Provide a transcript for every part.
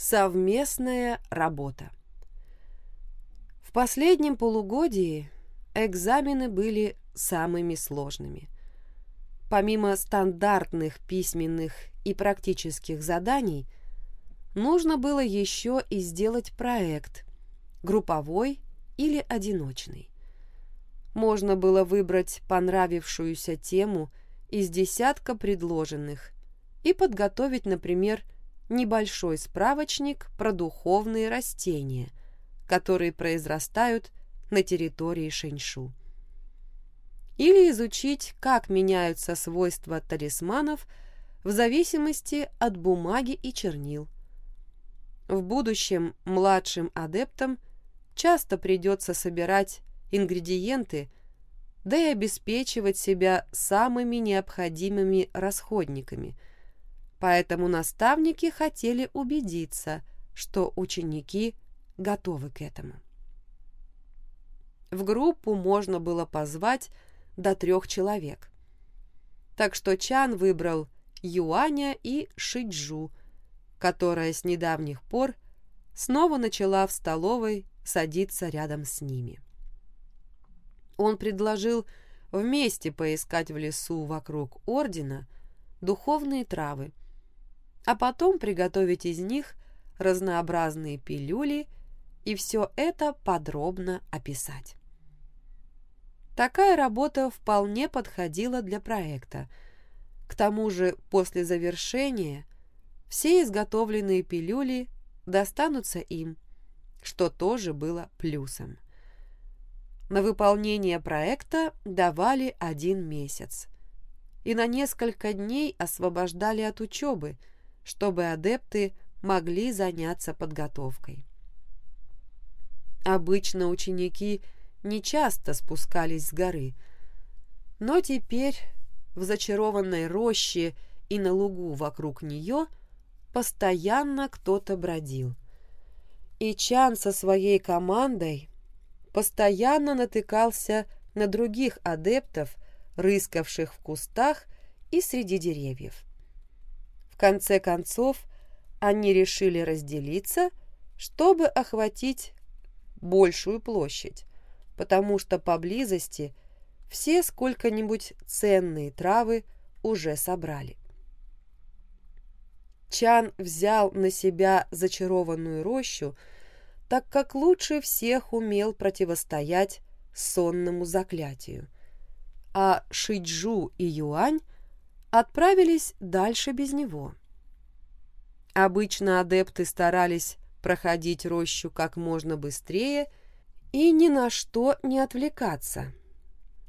Совместная работа. В последнем полугодии экзамены были самыми сложными. Помимо стандартных письменных и практических заданий, нужно было еще и сделать проект, групповой или одиночный. Можно было выбрать понравившуюся тему из десятка предложенных и подготовить, например, небольшой справочник про духовные растения, которые произрастают на территории Шэньшу. Или изучить, как меняются свойства талисманов в зависимости от бумаги и чернил. В будущем младшим адептам часто придется собирать ингредиенты, да и обеспечивать себя самыми необходимыми расходниками – Поэтому наставники хотели убедиться, что ученики готовы к этому. В группу можно было позвать до трех человек. Так что Чан выбрал Юаня и Шиджу, которая с недавних пор снова начала в столовой садиться рядом с ними. Он предложил вместе поискать в лесу вокруг ордена духовные травы, а потом приготовить из них разнообразные пилюли и все это подробно описать. Такая работа вполне подходила для проекта. К тому же после завершения все изготовленные пилюли достанутся им, что тоже было плюсом. На выполнение проекта давали один месяц и на несколько дней освобождали от учебы – чтобы адепты могли заняться подготовкой. Обычно ученики не часто спускались с горы, но теперь в зачарованной роще и на лугу вокруг нее постоянно кто-то бродил. И Чан со своей командой постоянно натыкался на других адептов, рыскавших в кустах и среди деревьев конце концов, они решили разделиться, чтобы охватить большую площадь, потому что поблизости все сколько-нибудь ценные травы уже собрали. Чан взял на себя зачарованную рощу, так как лучше всех умел противостоять сонному заклятию, а Шиджу и Юань – отправились дальше без него. Обычно адепты старались проходить рощу как можно быстрее и ни на что не отвлекаться,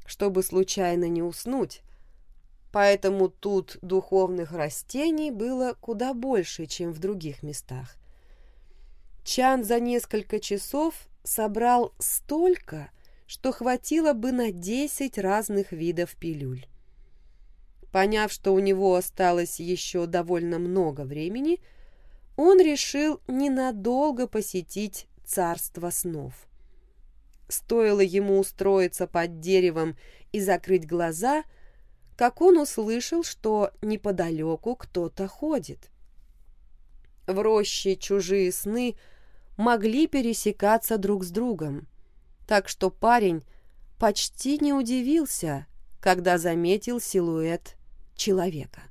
чтобы случайно не уснуть, поэтому тут духовных растений было куда больше, чем в других местах. Чан за несколько часов собрал столько, что хватило бы на десять разных видов пилюль. Поняв, что у него осталось еще довольно много времени, он решил ненадолго посетить царство снов. Стоило ему устроиться под деревом и закрыть глаза, как он услышал, что неподалеку кто-то ходит. В роще чужие сны могли пересекаться друг с другом, так что парень почти не удивился, когда заметил силуэт человека.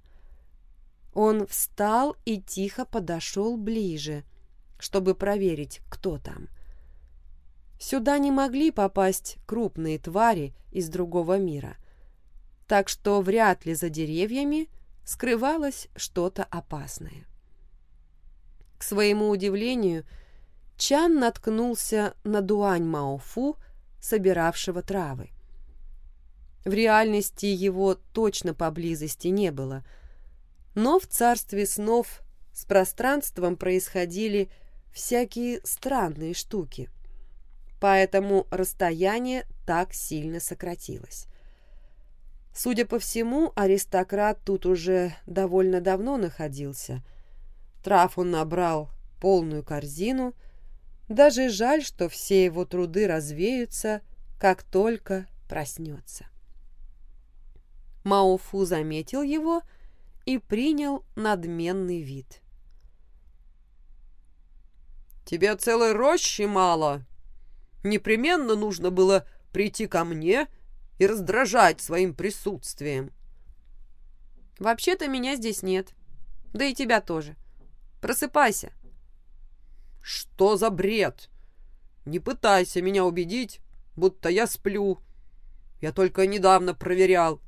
Он встал и тихо подошел ближе, чтобы проверить, кто там. Сюда не могли попасть крупные твари из другого мира, так что вряд ли за деревьями скрывалось что-то опасное. К своему удивлению, Чан наткнулся на Дуань Маофу, собиравшего травы. В реальности его точно поблизости не было. Но в царстве снов с пространством происходили всякие странные штуки. Поэтому расстояние так сильно сократилось. Судя по всему, аристократ тут уже довольно давно находился. Трав он набрал полную корзину. Даже жаль, что все его труды развеются, как только проснется. Маофу заметил его и принял надменный вид. Тебе целой рощи мало. Непременно нужно было прийти ко мне и раздражать своим присутствием. Вообще-то меня здесь нет. Да и тебя тоже. Просыпайся. Что за бред? Не пытайся меня убедить, будто я сплю. Я только недавно проверял.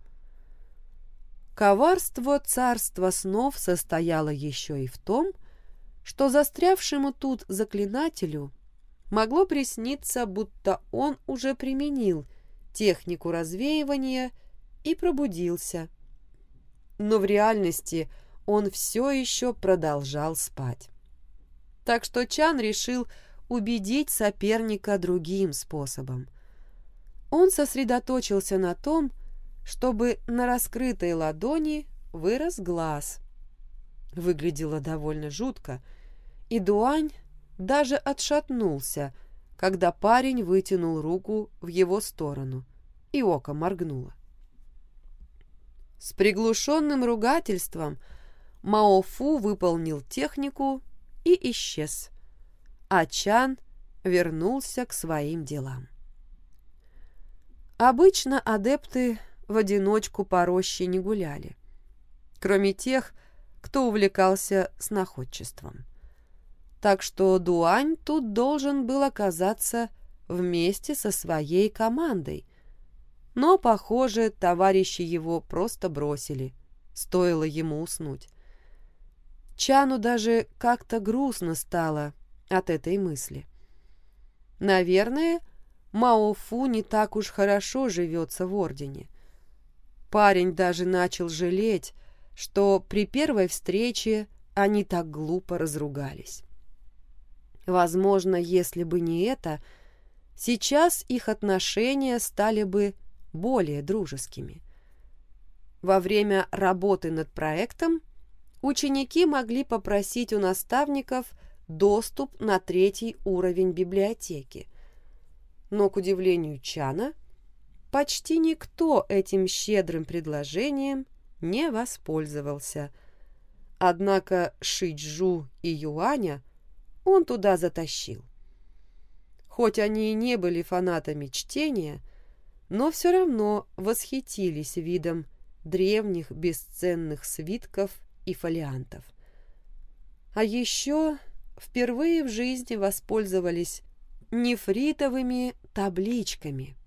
Коварство царства снов состояло еще и в том, что застрявшему тут заклинателю могло присниться, будто он уже применил технику развеивания и пробудился. Но в реальности он все еще продолжал спать. Так что Чан решил убедить соперника другим способом. Он сосредоточился на том, чтобы на раскрытой ладони вырос глаз. Выглядело довольно жутко, и Дуань даже отшатнулся, когда парень вытянул руку в его сторону, и око моргнуло. С приглушенным ругательством Маофу выполнил технику и исчез, а Чан вернулся к своим делам. Обычно адепты в одиночку по роще не гуляли, кроме тех, кто увлекался сноходчеством. Так что Дуань тут должен был оказаться вместе со своей командой. Но, похоже, товарищи его просто бросили, стоило ему уснуть. Чану даже как-то грустно стало от этой мысли. Наверное, Мао Фу не так уж хорошо живется в Ордене. Парень даже начал жалеть, что при первой встрече они так глупо разругались. Возможно, если бы не это, сейчас их отношения стали бы более дружескими. Во время работы над проектом ученики могли попросить у наставников доступ на третий уровень библиотеки. Но, к удивлению Чана, почти никто этим щедрым предложением не воспользовался. Однако Шиджу и Юаня он туда затащил. Хоть они и не были фанатами чтения, но все равно восхитились видом древних бесценных свитков и фолиантов. А еще впервые в жизни воспользовались нефритовыми табличками –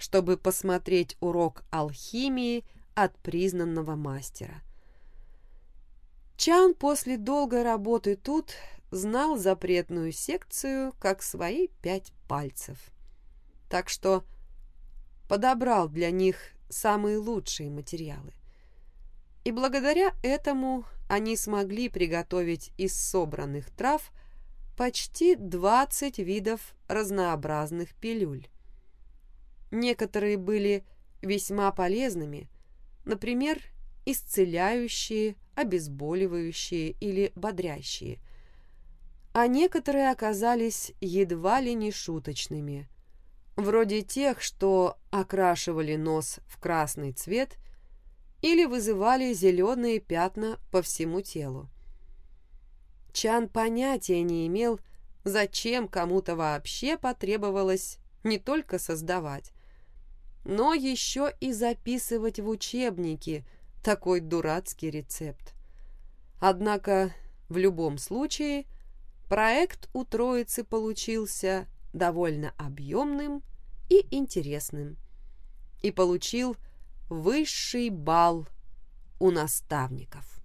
чтобы посмотреть урок алхимии от признанного мастера. Чан после долгой работы тут знал запретную секцию как свои пять пальцев. Так что подобрал для них самые лучшие материалы. И благодаря этому они смогли приготовить из собранных трав почти 20 видов разнообразных пилюль. Некоторые были весьма полезными, например, исцеляющие, обезболивающие или бодрящие, а некоторые оказались едва ли не шуточными, вроде тех, что окрашивали нос в красный цвет или вызывали зеленые пятна по всему телу. Чан понятия не имел, зачем кому-то вообще потребовалось не только создавать, но еще и записывать в учебники такой дурацкий рецепт. Однако в любом случае проект у троицы получился довольно объемным и интересным и получил высший балл у наставников.